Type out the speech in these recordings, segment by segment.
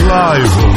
Live.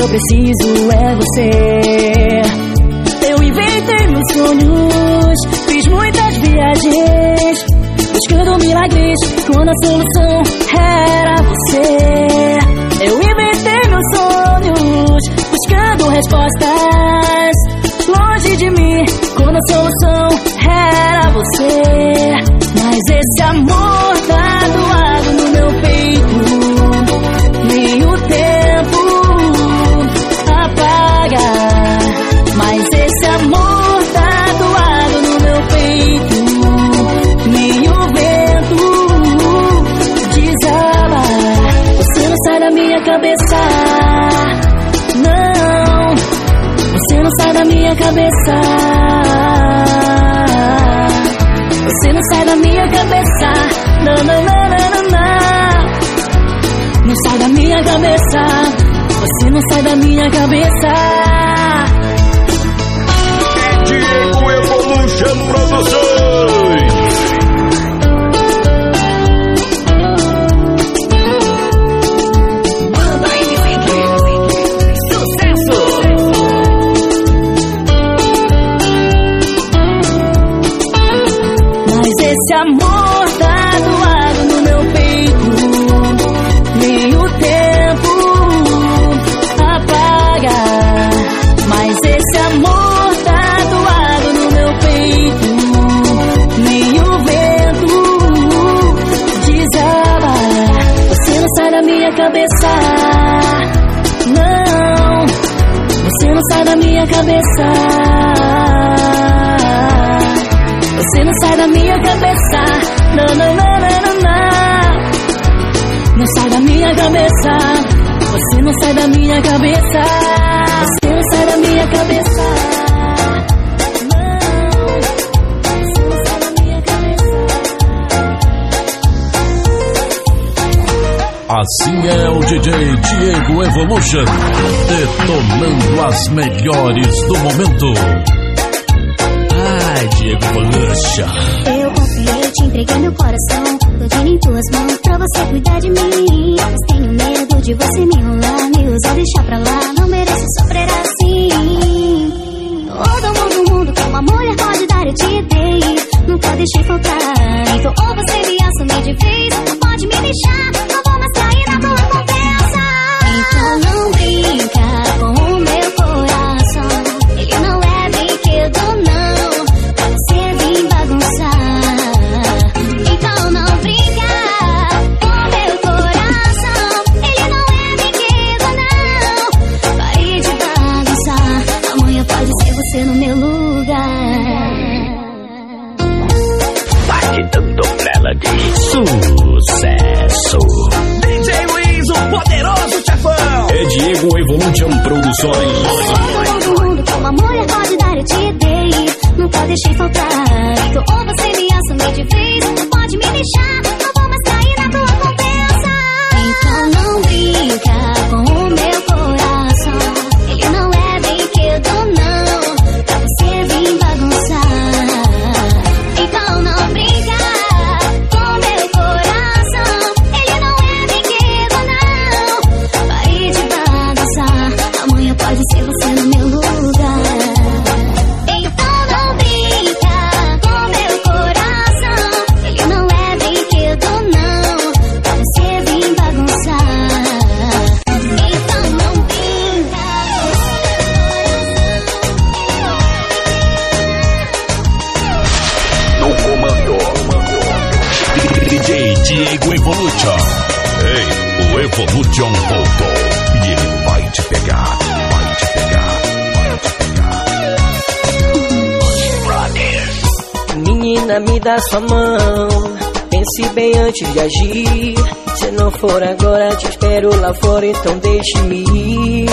que eu preciso é você. Eu inventei meus sonhos, fiz muitas viagens, buscando milagres quando a solução era você. Eu inventei meus sonhos, buscando respostas. cabeça. Você não sai da minha cabeça. Diego Evolution Produções. cabeça. Não, você não sai da minha cabeça. Você não sai da minha cabeça. Não, não, não, não, não, não. sai da minha cabeça. Você não sai da minha cabeça. Você não sai da minha cabeça. Assim é o DJ Diego Evolution, detonando as melhores do momento. Ai, Diego Evolution. Eu confiei, te entreguei meu coração, tô em tuas mãos. de sucesso. DJ Luiz, o poderoso chefão. É Diego Evolution Produções. Todo mundo com amor é pode dar, eu te dei. Nunca deixei faltar. Então, ou você me assume de vez, pode me deixar. Menina, me dá sua mão. Pense bem antes de agir. Se não for agora, te espero lá fora, então deixe-me ir.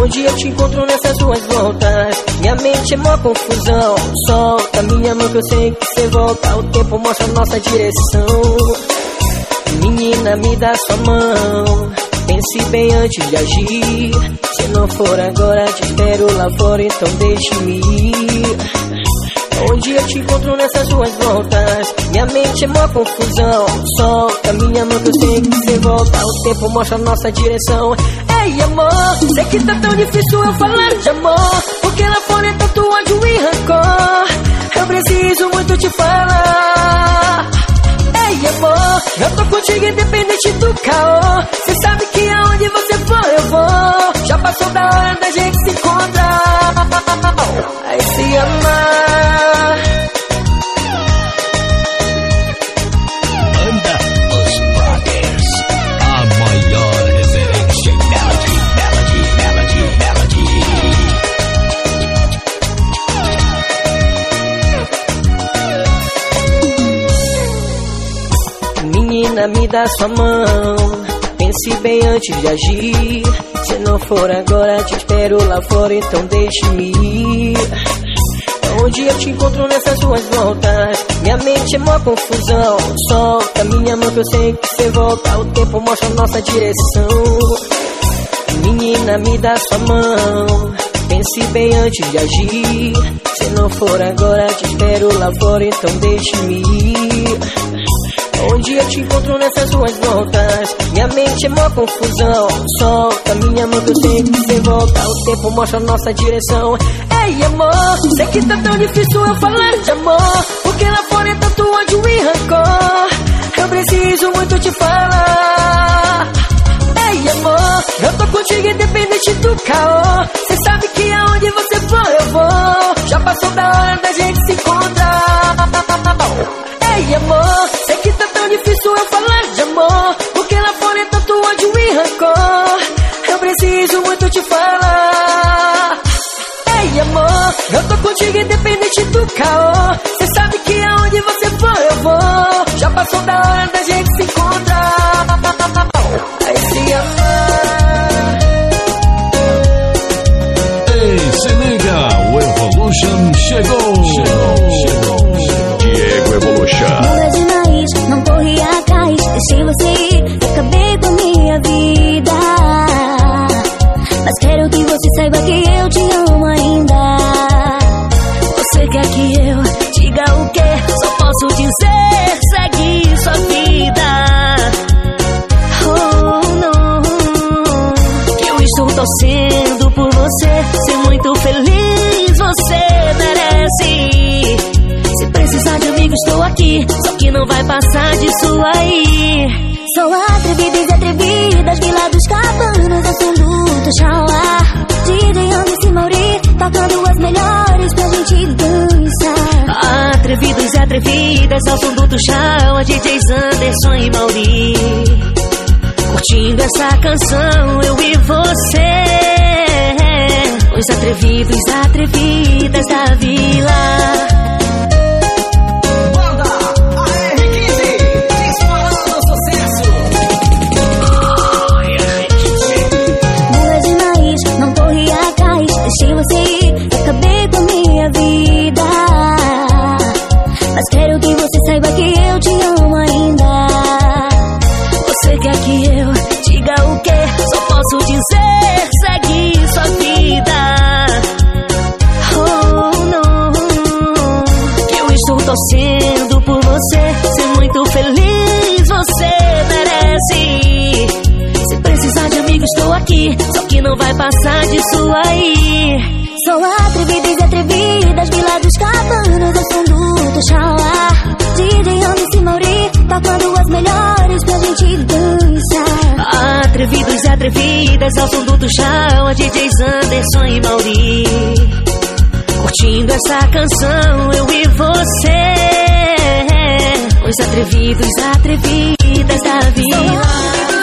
Onde eu te encontro nessas duas voltas? Minha mente é mó confusão. Solta minha mão que eu sei que você volta. O tempo mostra a nossa direção. Menina, me dá sua mão. Pense bem antes de agir. Se não for agora, te espero lá fora, então deixe-me ir. Onde eu te encontro nessas ruas voltas. Minha mente é mó confusão. Solta minha mão que eu que você volta. O tempo mostra nossa direção. Ei amor, sei que tá tão difícil eu falar de amor. Porque lá fora é tanto ódio e rancor. Eu preciso muito te falar. Ei amor, eu tô contigo independente do caô. Cê sabe que aonde você for eu vou. Já passou da hora da gente se encontrar me dá sua mão. Pense bem antes de agir. Se não for agora, te espero lá fora Então deixe-me ir. Onde eu te encontro nessas ruas voltas? Minha mente é mó confusão. Solta minha mão que eu sei que você volta. O tempo mostra nossa direção. Menina, me dá sua mão. Pense bem antes de agir. Se não for agora, te espero lá fora Então deixe-me ir Onde eu te encontro nessas ruas voltas Minha mente é mó confusão. Solta minha mão que eu sei que você volta. O tempo mostra nossa direção. Ei amor, sei que tá tão difícil eu falar de amor. Porque lá fora é tanto ódio e rancor. Eu preciso muito te falar. Ei amor, eu tô contigo independente do caô. Cê sabe que aonde você for eu vou. Já passou da hora da gente se encontrar. Ei amor, sei rancor. Eu preciso muito te falar. Ei amor, eu tô contigo independente do caô. Cê sabe que aonde você for eu vou. Já passou da hora Só que não vai passar disso aí. Sou atrevida e atrevidas, Vila dos Cabanos, luto, Xauá. DJ Anderson Mauri, tocando as melhores pra gente dançar. Atrevidos e atrevidas, ao som do Tuxau, DJs Anderson e Mauri. Curtindo essa canção, eu e você. Os atrevidos, atrevidas da vila. Atrevidas, ao som do Tuxau, a DJs Anderson e Mauri. Curtindo essa canção, eu e você. Os atrevidos, atrevidas da vila.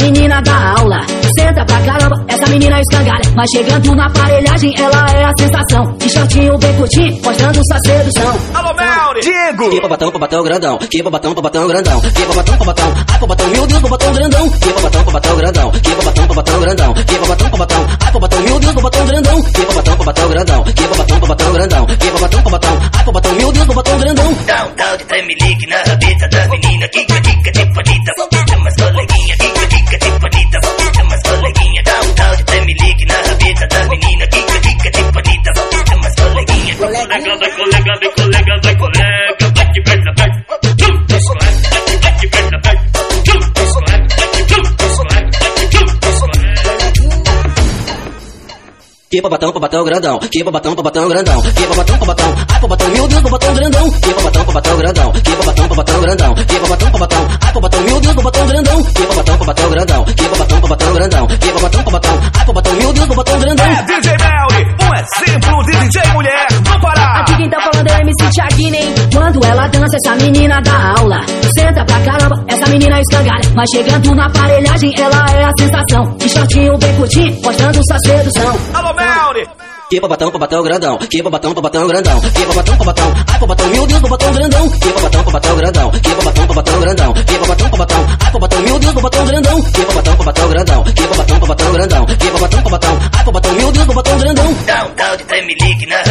Menina da aula. Senta pra caramba, essa menina é escangalha. Mas chegando na aparelhagem, ela é a sensação. De shortinho bem curtinho, mostrando sua sedução. Alô, Melri! Diego! Que babatão, babatão grandão. Que babatão, babatão grandão. Que babatão, babatão. Ai, babatão, meu Deus, babatão grandão. Que babatão, babatão grandão. Que babatão, babatão grandão. Que babatão, babatão. Ai, babatão, meu Deus, babatão grandão. Que babatão, babatão grandão. Que babatão, babatão grandão. Que babatão, babatão. Ai, babatão, meu Deus, babatão grandão. Dá um tal de tremelique na rabeta da menina Kika, dica, vai colega, vai colega, vai colega Vai de perna, colega Que babatão, babatão grandão. Que babatão, babatão grandão. Que babatão, babatão. Ai, babatão, meu Deus, babatão grandão. Que babatão, babatão grandão. Que babatão, babatão grandão. Que babatão, babatão. Ai, babatão, meu Deus, babatão grandão. Que babatão, babatão grandão. Que babatão, babatão grandão. Que babatão, babatão. Ai, babatão, meu Deus, babatão grandão. É DJ Melri, um exemplo de DJ mulher hein? Quando ela dança, essa menina da aula. Senta pra caramba, essa menina é escangalha. Mas chegando na aparelhagem, ela é a sensação. De shortinho bem curtinho, mostrando sua sedução. Alô, Melri! Que babatão, babatão grandão. Que babatão, babatão grandão. Que babatão, babatão. Ai, babatão, meu Deus, babatão grandão. Que babatão, babatão grandão. Que babatão, babatão grandão. Que babatão, babatão. Ai, babatão, meu Deus, babatão grandão. Que babatão, babatão grandão. Que babatão, babatão grandão. Que babatão, babatão. Ai, babatão, meu Deus, babatão grandão. Dá um tal de tremelique na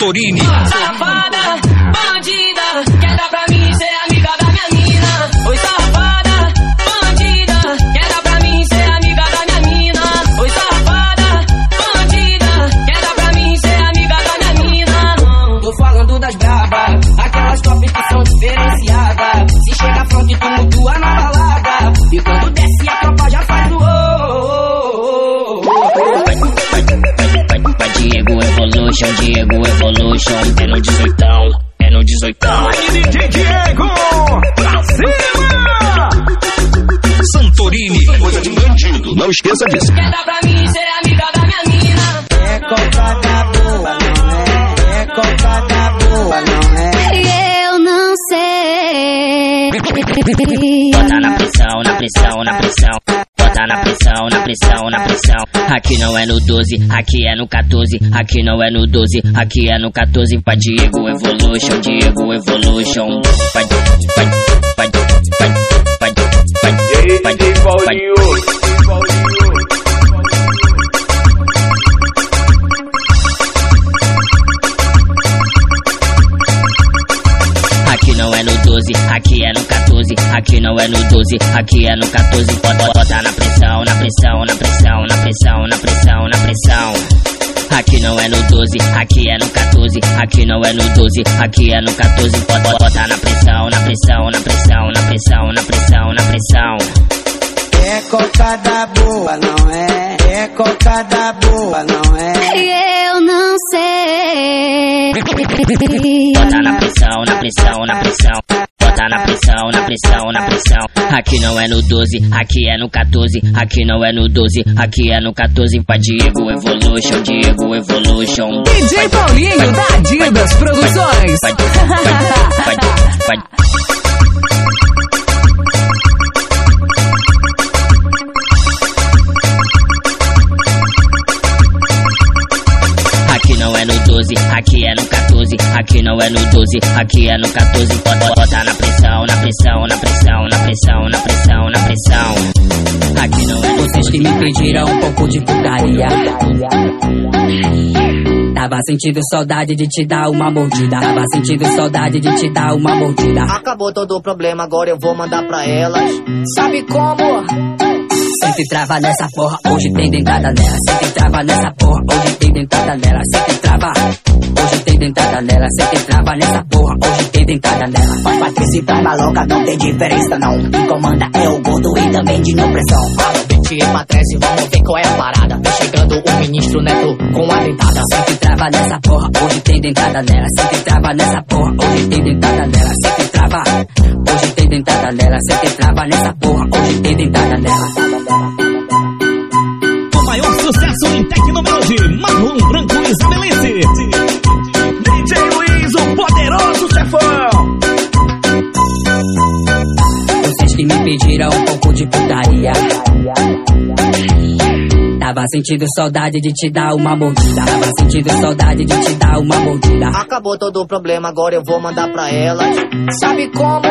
トリー。Esqueça disso. Quer dar pra mim ser amiga da minha mina. É cocada boa, não é? É cocada boa, não é? Eu não sei. Bota na pressão, na pressão, na pressão Bota na pressão, na pressão, na pressão Aqui não é no 12, aqui é no 14 Aqui não é no 12, aqui é no 14 Vai Diego Evolution, Diego Evolution Vai, vai, vai, vai, vai, vai, vai, vai, vai, Aqui é no 14. Aqui não é no 12, aqui é no 14. Bota, bota na pressão, na pressão, na pressão, na pressão, na pressão, na pressão. Aqui não é no 12, aqui é no 14. Aqui não é no 12, aqui é no 14. Bota, bota na pressão, na pressão, na pressão, na pressão, na pressão, na pressão. É cocada boa, não é? É cocada boa, não é? Eu não sei. Bota na pressão, na pressão, na pressão. Bota na pressão, na pressão, na pressão. Aqui não é no 12, aqui é no 14. Aqui não é no 12, aqui é no 14. Vai Diego Evolution, Diego Evolution. DJ Paulinho da Adidas Produções. Vai, vai, vai. Aqui não é no 12, aqui é no 14. Aqui não é no 12, aqui é no 14. Bota, bota na pressão, na pressão, na pressão, na pressão, na pressão, na pressão. Aqui não é no Vocês que me pediram um pouco de putaria. Tava sentindo saudade de te dar uma mordida. Tava sentindo saudade de te dar uma mordida. Acabou todo o problema, agora eu vou mandar pra elas. Sabe como? Sempre trava nessa porra, hoje tem dentada nela. Sempre trava nessa porra, hoje tem dentada nela. Sempre trava, hoje tem dentada nela. Sempre trava nessa porra, hoje tem dentada nela. Mas Patrícia e maloca não tem diferença não. Quem comanda é o gordo e também de não pressão. Alô, bitch. beat pra trás e vamos ver qual é a parada. Vem chegando o ministro Neto com a dentada. Sempre trava nessa porra, hoje tem dentada nela. Sempre trava nessa porra, hoje tem dentada nela. Sempre trava, hoje tem dentada nela. Sempre trava nessa porra, hoje tem dentada nela. O maior sucesso em Tecnomelody, Marlon Branco e Isabelice. Pediram um pouco de putaria. Tava sentindo saudade de te dar uma mordida. Tava sentindo saudade de te dar uma mordida. Acabou todo o problema, agora eu vou mandar pra elas. Sabe como?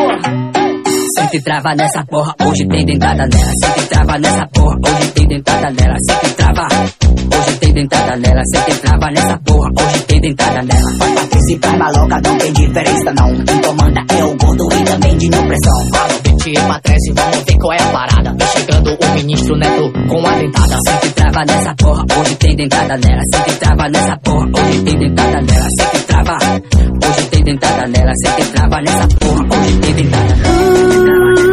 Sempre trava nessa porra, hoje tem dentada nela. Sempre trava nessa porra, hoje tem dentada nela. Sempre trava, hoje tem dentada nela. Sempre trava nessa porra, hoje tem dentada nela. Patrícia pra maloca não tem diferença não. Quem comanda é o gordo e também de não pressão. Fala beat pra trás e vamos ver qual é a parada. Vem chegando o ministro Neto com a dentada. Sempre trava nessa porra, hoje tem dentada nela. Sempre trava nessa porra, hoje tem dentada nela. Sempre trava, hoje tem dentada nela. Sempre trava nessa porra, hoje tem dentada nela.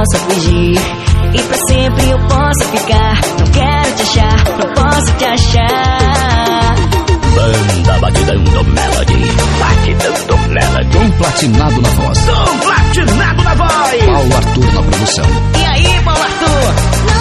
Possa fugir. E pra sempre eu possa ficar. Não quero te achar, não posso te achar. Banda Batidando Melody. Batidando Melody. Tom Platinado na voz. Tom Platinado na voz. Paulo Arthur na produção. E aí, Paulo Arthur?